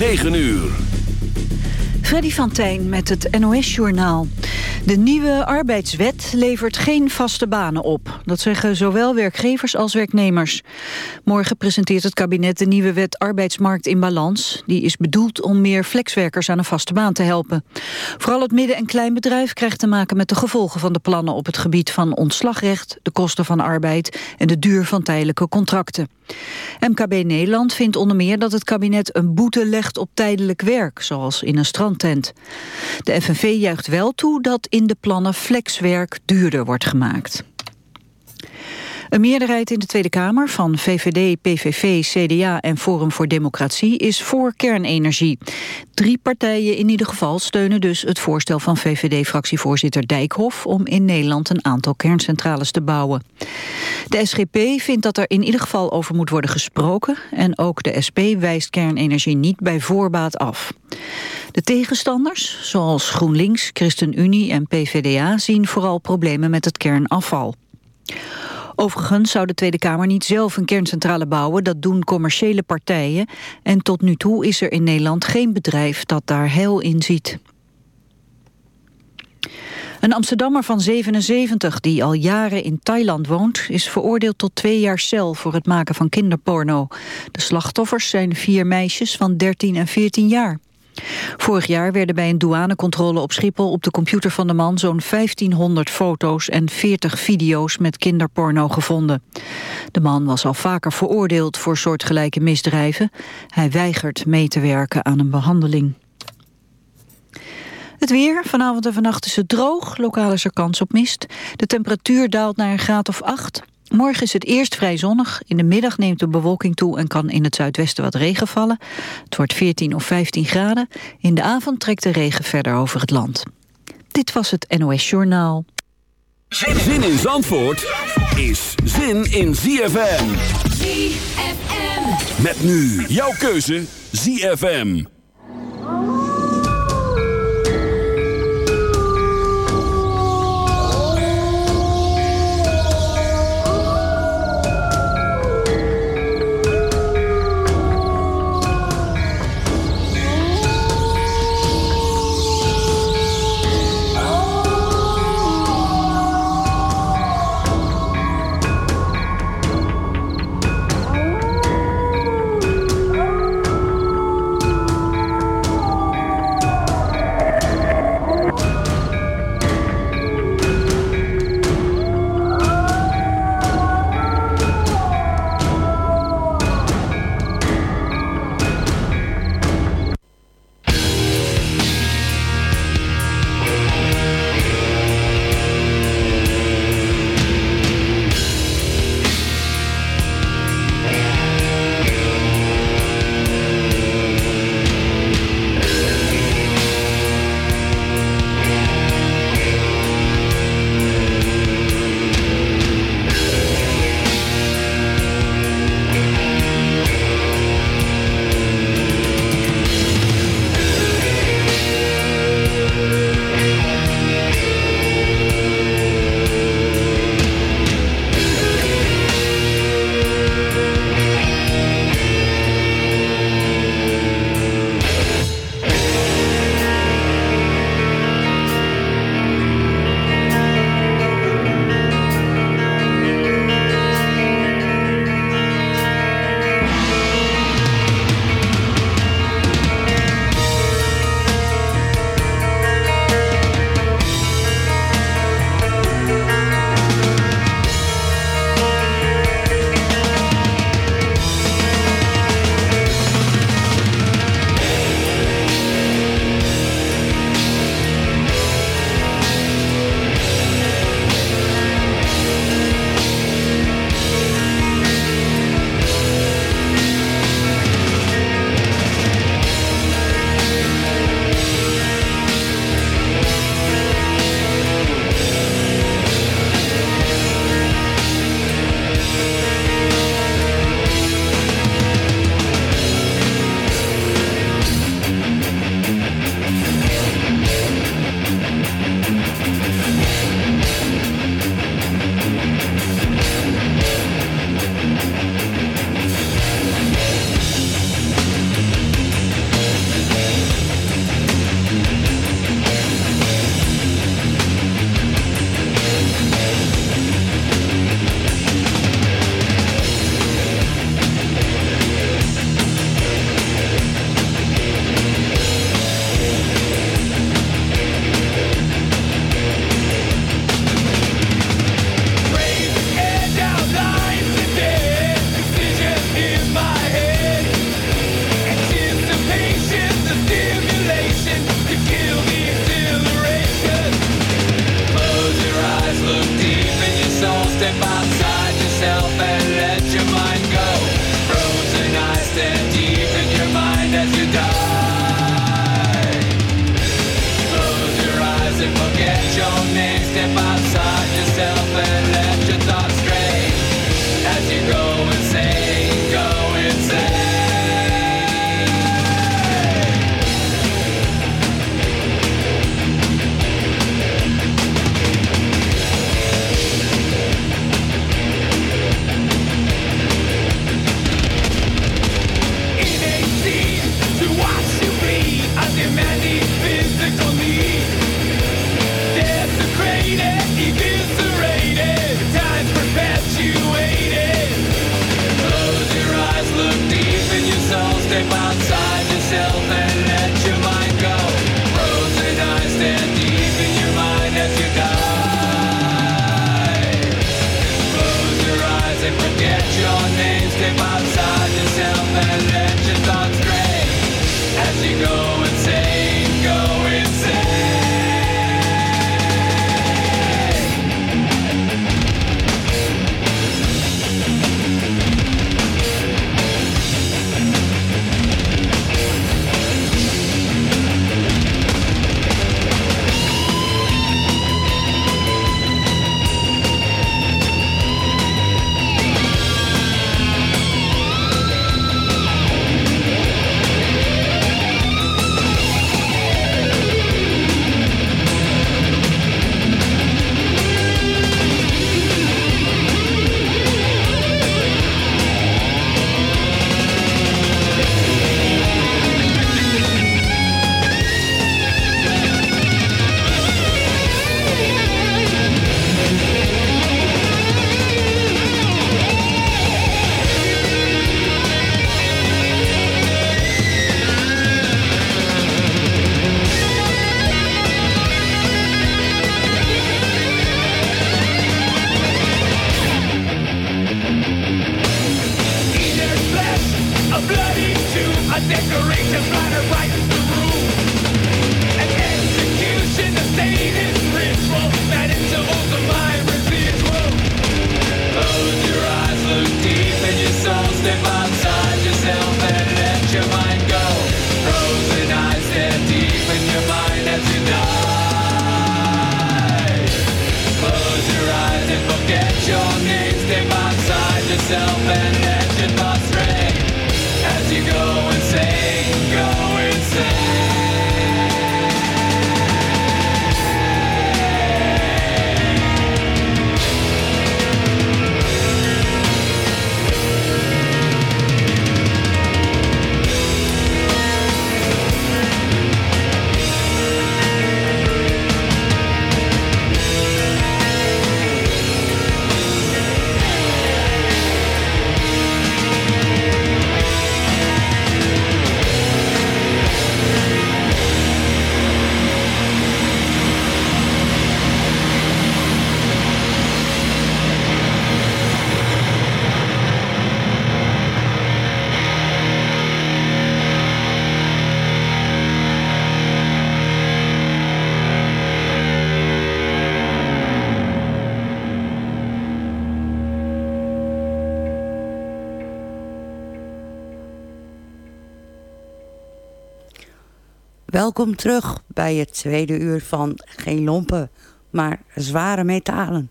9 uur. Freddy van Tijn met het NOS-journaal. De nieuwe arbeidswet levert geen vaste banen op. Dat zeggen zowel werkgevers als werknemers. Morgen presenteert het kabinet de nieuwe wet Arbeidsmarkt in Balans. Die is bedoeld om meer flexwerkers aan een vaste baan te helpen. Vooral het midden- en kleinbedrijf krijgt te maken met de gevolgen van de plannen op het gebied van ontslagrecht, de kosten van arbeid en de duur van tijdelijke contracten. MKB Nederland vindt onder meer dat het kabinet een boete legt op tijdelijk werk, zoals in een De FNV juicht wel toe dat in de plannen flexwerk duurder wordt gemaakt. Een meerderheid in de Tweede Kamer van VVD, PVV, CDA en Forum voor Democratie is voor kernenergie. Drie partijen in ieder geval steunen dus het voorstel van VVD-fractievoorzitter Dijkhoff om in Nederland een aantal kerncentrales te bouwen. De SGP vindt dat er in ieder geval over moet worden gesproken en ook de SP wijst kernenergie niet bij voorbaat af. De tegenstanders, zoals GroenLinks, ChristenUnie en PVDA, zien vooral problemen met het kernafval. Overigens zou de Tweede Kamer niet zelf een kerncentrale bouwen. Dat doen commerciële partijen. En tot nu toe is er in Nederland geen bedrijf dat daar heil in ziet. Een Amsterdammer van 77 die al jaren in Thailand woont... is veroordeeld tot twee jaar cel voor het maken van kinderporno. De slachtoffers zijn vier meisjes van 13 en 14 jaar. Vorig jaar werden bij een douanecontrole op Schiphol op de computer van de man zo'n 1500 foto's en 40 video's met kinderporno gevonden. De man was al vaker veroordeeld voor soortgelijke misdrijven. Hij weigert mee te werken aan een behandeling. Het weer, vanavond en vannacht is het droog. Lokaal is er kans op mist. De temperatuur daalt naar een graad of 8. Morgen is het eerst vrij zonnig. In de middag neemt de bewolking toe en kan in het zuidwesten wat regen vallen. Het wordt 14 of 15 graden. In de avond trekt de regen verder over het land. Dit was het NOS Journaal. Zin in Zandvoort is zin in ZFM. ZFM. Met nu jouw keuze ZFM. Welkom terug bij het tweede uur van Geen Lompen, maar Zware Metalen.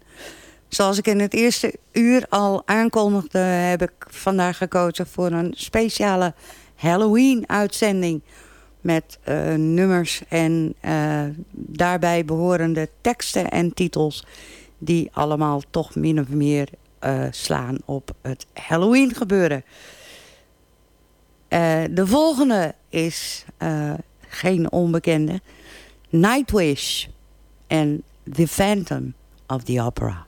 Zoals ik in het eerste uur al aankondigde... heb ik vandaag gekozen voor een speciale Halloween-uitzending... met uh, nummers en uh, daarbij behorende teksten en titels... die allemaal toch min of meer uh, slaan op het Halloween-gebeuren. de volgende is geen onbekende. Nightwish en The Phantom of the Opera.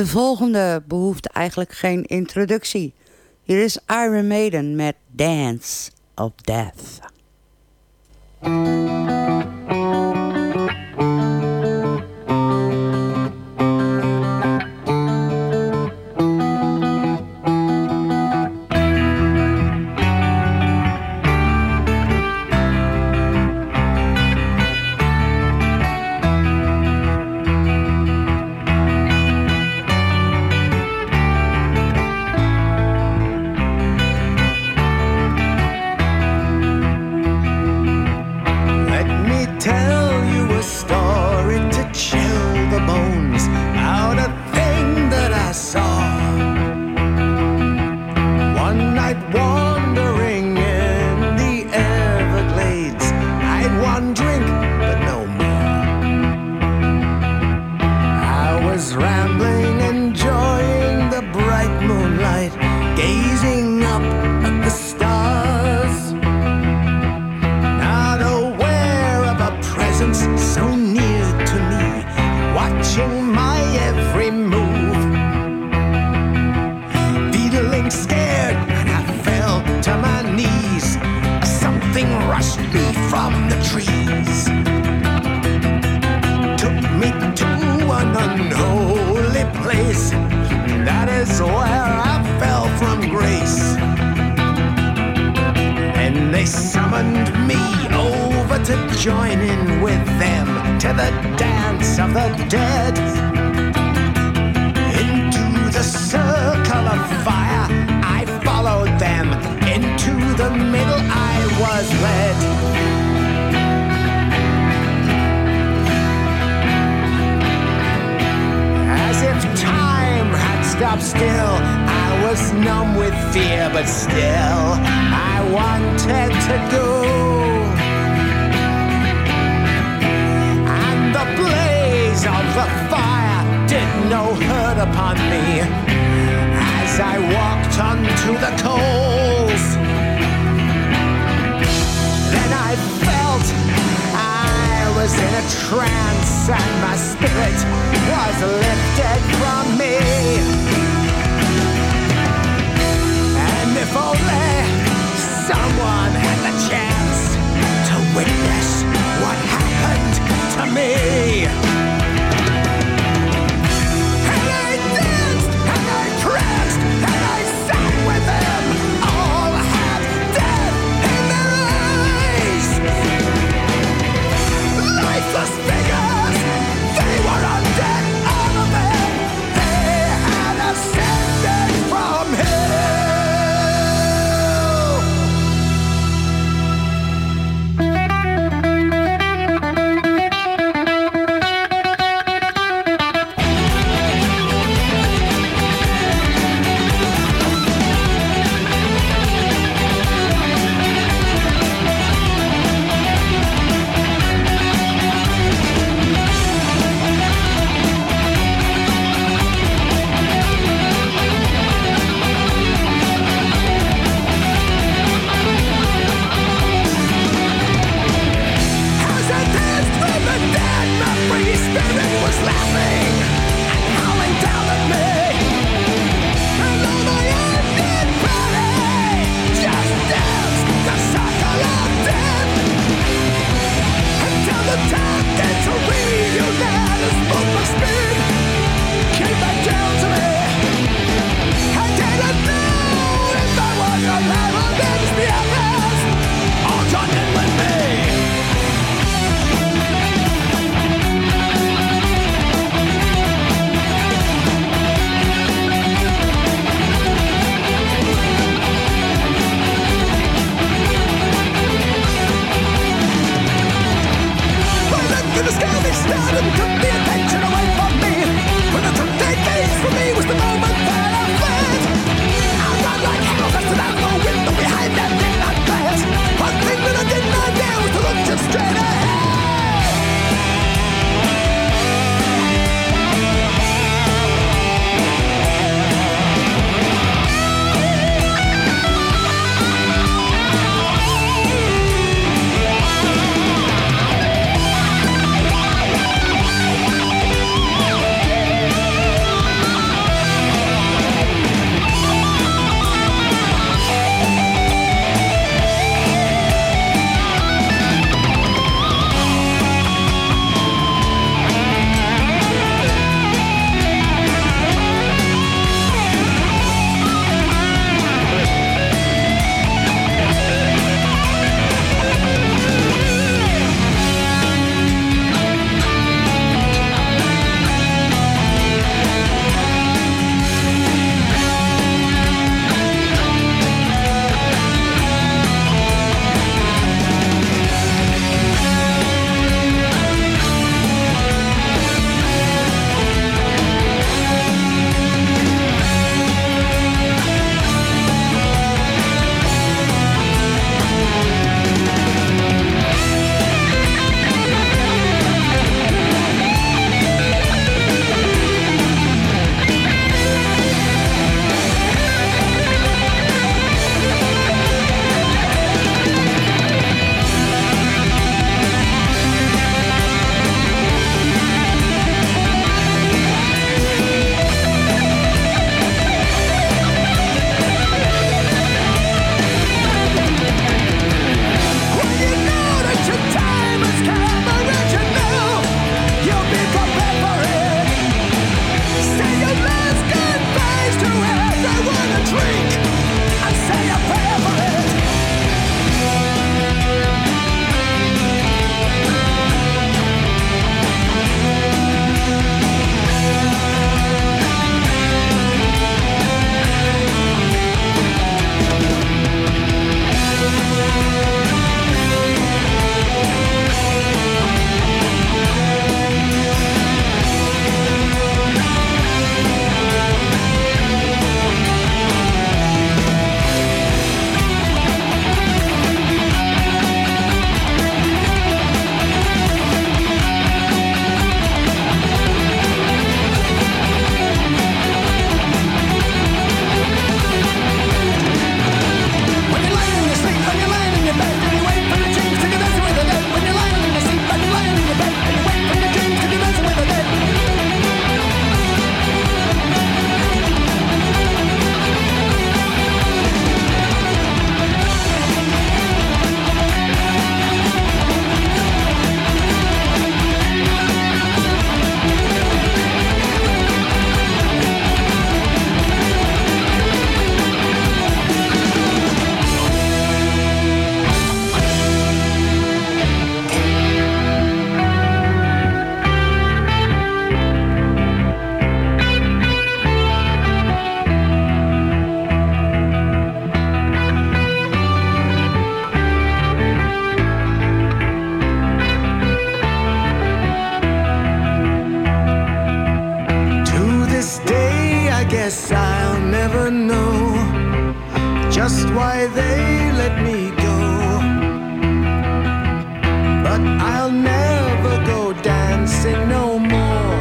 De volgende behoeft eigenlijk geen introductie. Hier is Iron Maiden met Dance of Death. Good. Why they let me go. But I'll never go dancing no more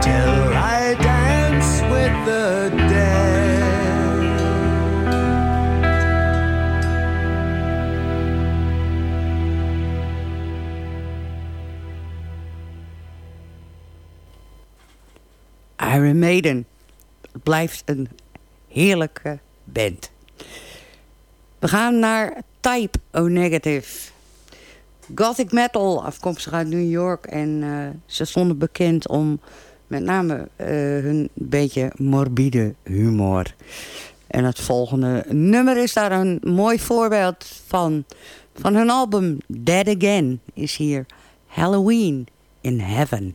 till I dance with the dead. Iron Maiden blijft een heerlijke band. We gaan naar Type O Negative. Gothic metal, afkomstig uit New York. En eh, ze stonden bekend om met name eh, hun beetje morbide humor. En het volgende nummer is daar een mooi voorbeeld van. Van hun album Dead Again is hier Halloween in Heaven.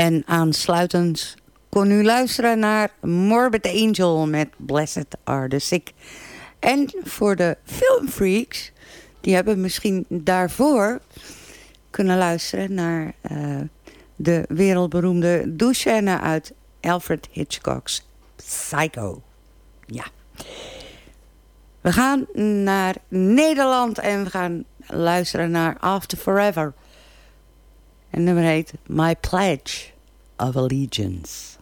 En aansluitend kon u luisteren naar Morbid Angel met Blessed Are the Sick. En voor de filmfreaks, die hebben misschien daarvoor kunnen luisteren naar uh, de wereldberoemde douchescène uit Alfred Hitchcock's Psycho. Ja. We gaan naar Nederland en we gaan luisteren naar After Forever. En nummer heet My Pledge of Allegiance.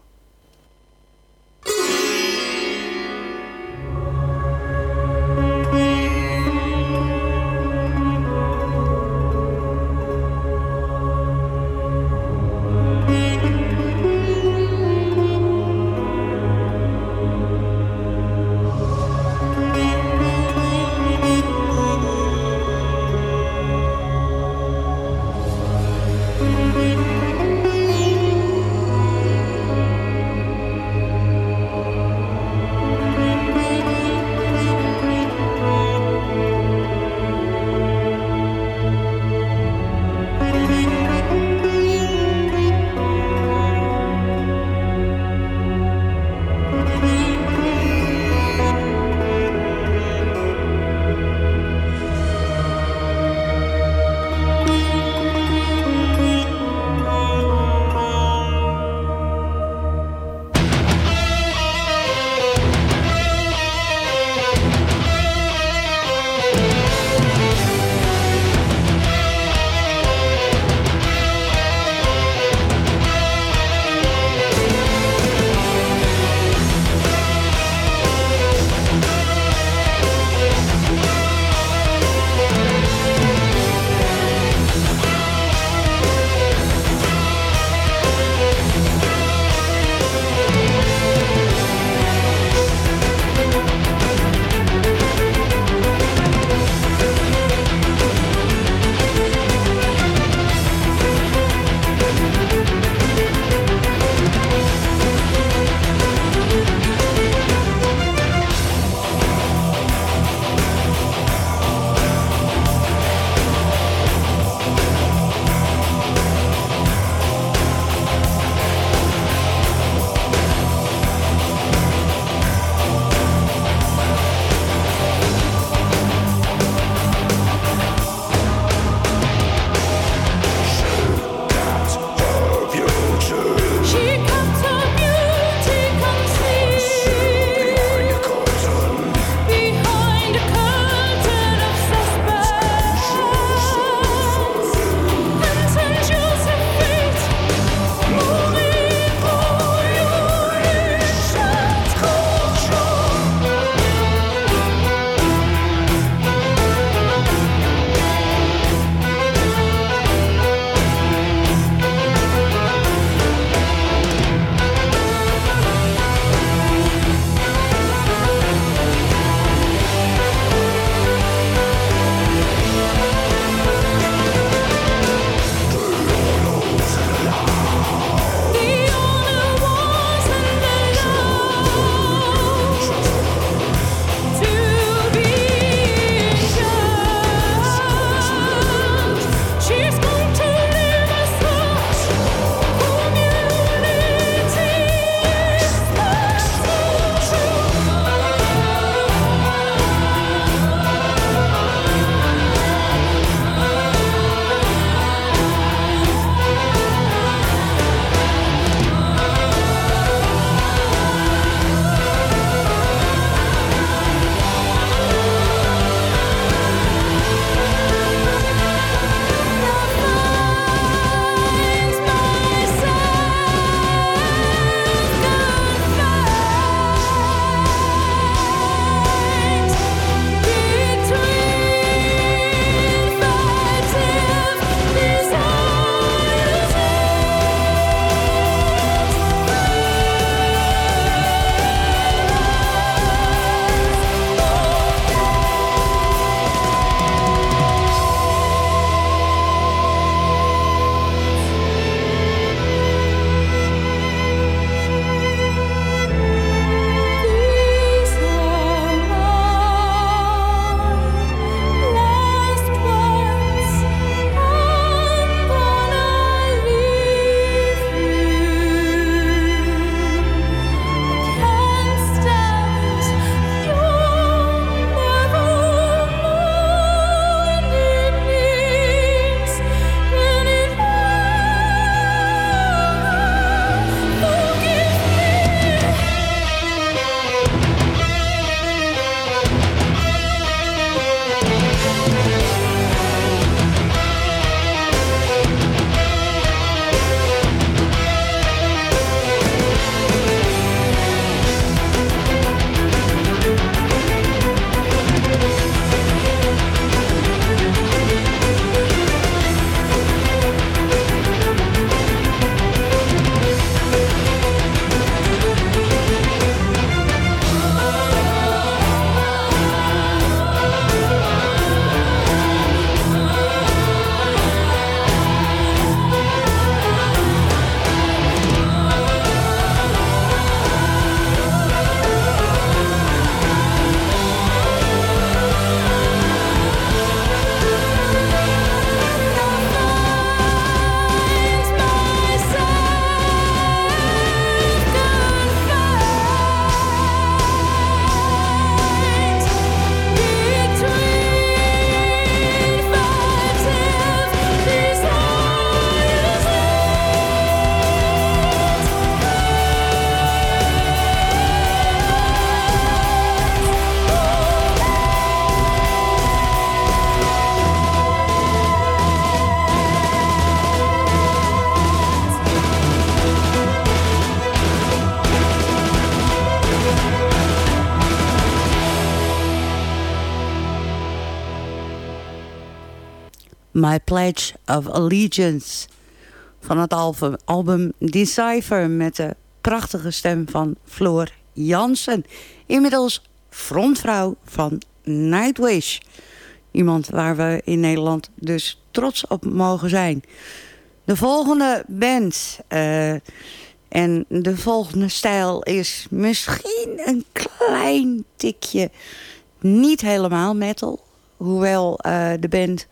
My Pledge of Allegiance. Van het album, Decipher met de prachtige stem van Floor Jansen. Inmiddels frontvrouw van Nightwish. Iemand waar we in Nederland dus trots op mogen zijn. De volgende band uh, en de volgende stijl is misschien een klein tikje niet helemaal metal. Hoewel uh, de band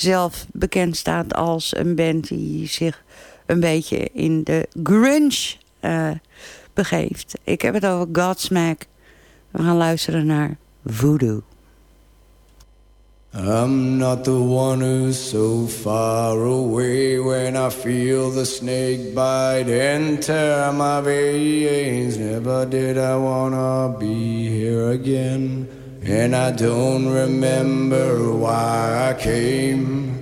zelf bekend staat als een band die zich een beetje in de grunge uh, begeeft. Ik heb het over Godsmack. We gaan luisteren naar Voodoo. I'm not the one who's so far away when I feel the snake bite and tear my veins. Never did I wanna be here again, and I don't remember why I came.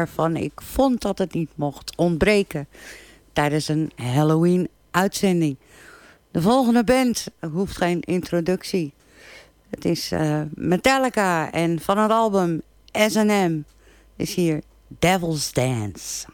Waarvan ik vond dat het niet mocht ontbreken tijdens een Halloween-uitzending. De volgende band hoeft geen introductie. Het is uh, Metallica en van het album S&M is hier Devil's Dance.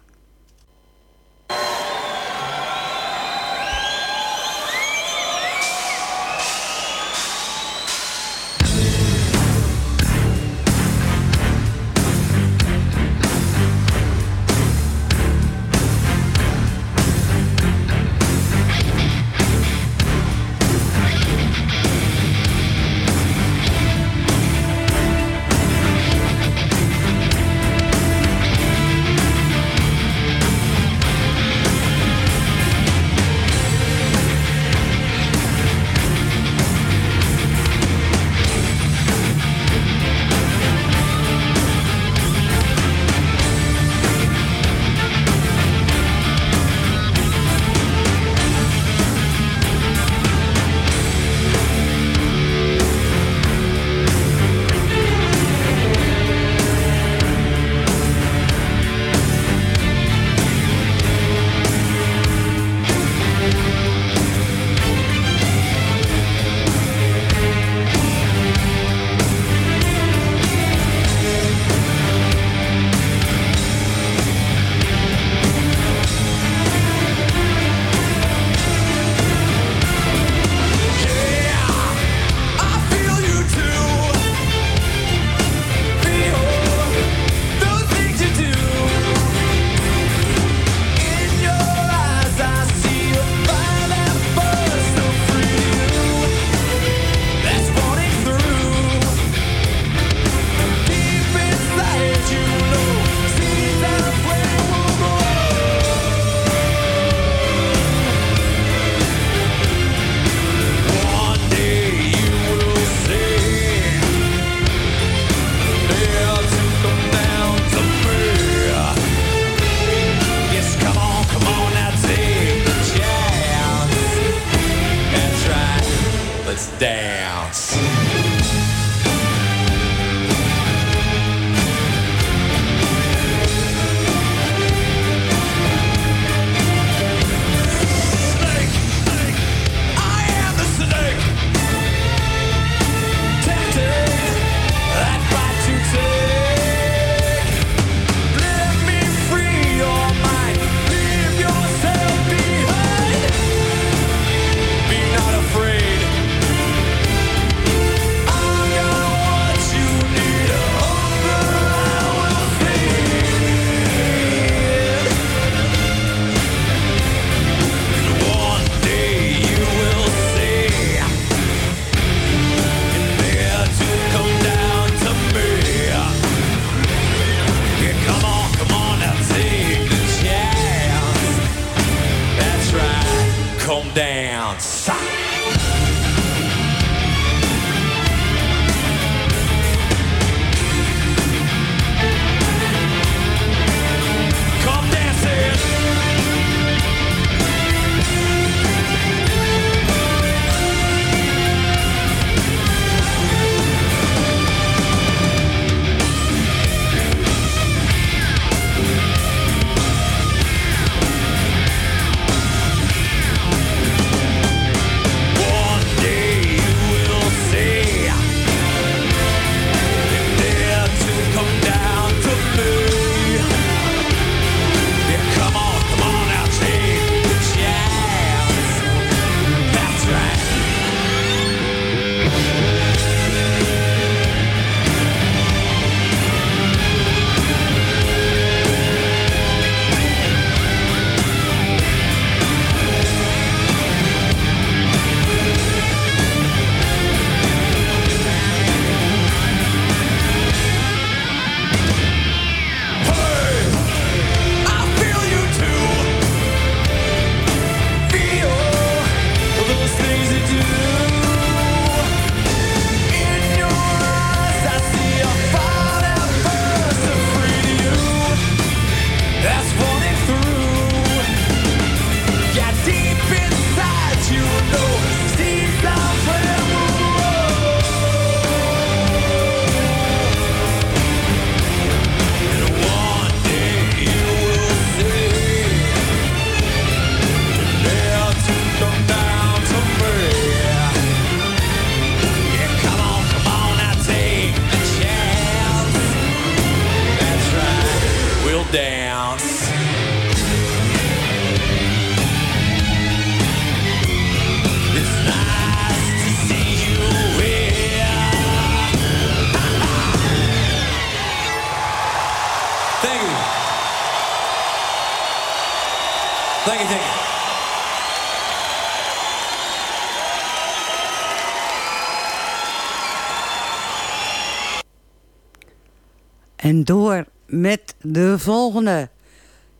volgende.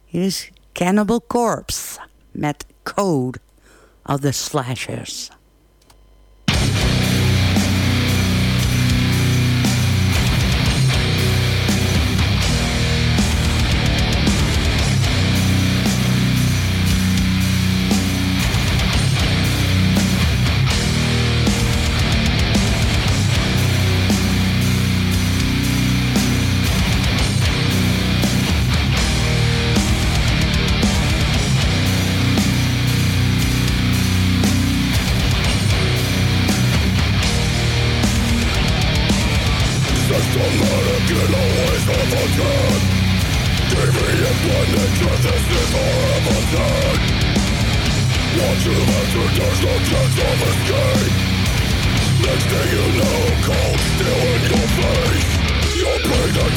Hier is Cannibal Corpse met Code of the Slashers. There's no chance of escape Next thing you know, cold steel in your face Your and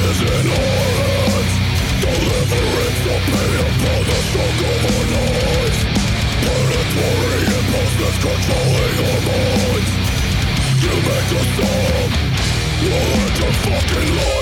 is in our hands Delivering the pain upon the stroke of our knives Predatory controlling our minds You make the sum, roll into fucking life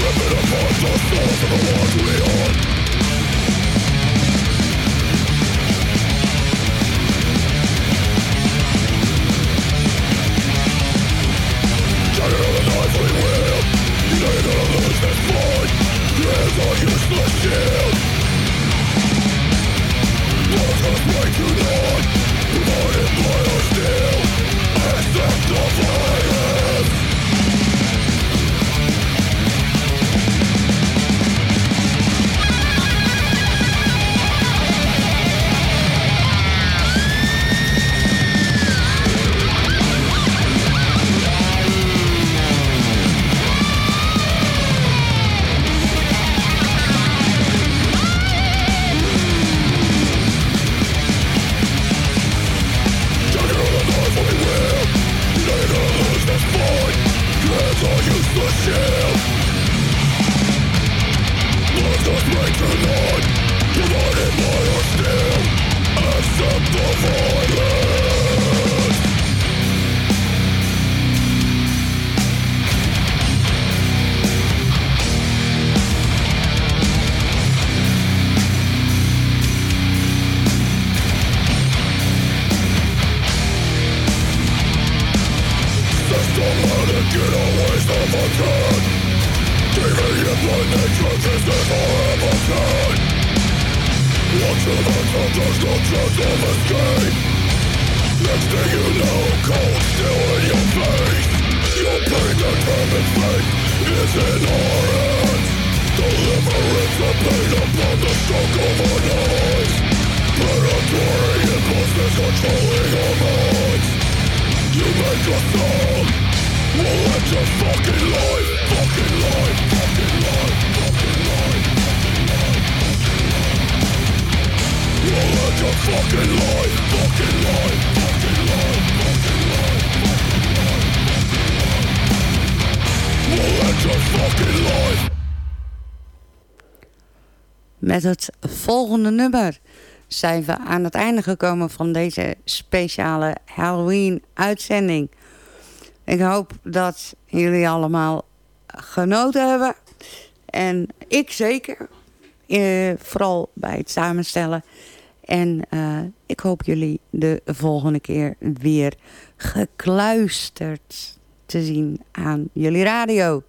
Living upon the souls of the ones we are Met het volgende nummer zijn we aan het einde gekomen van deze speciale Halloween-uitzending. Ik hoop dat jullie allemaal genoten hebben. En ik zeker. Eh, vooral bij het samenstellen. En uh, ik hoop jullie de volgende keer weer gekluisterd te zien aan jullie radio.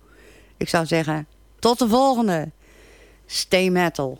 Ik zou zeggen, tot de volgende. Stay metal.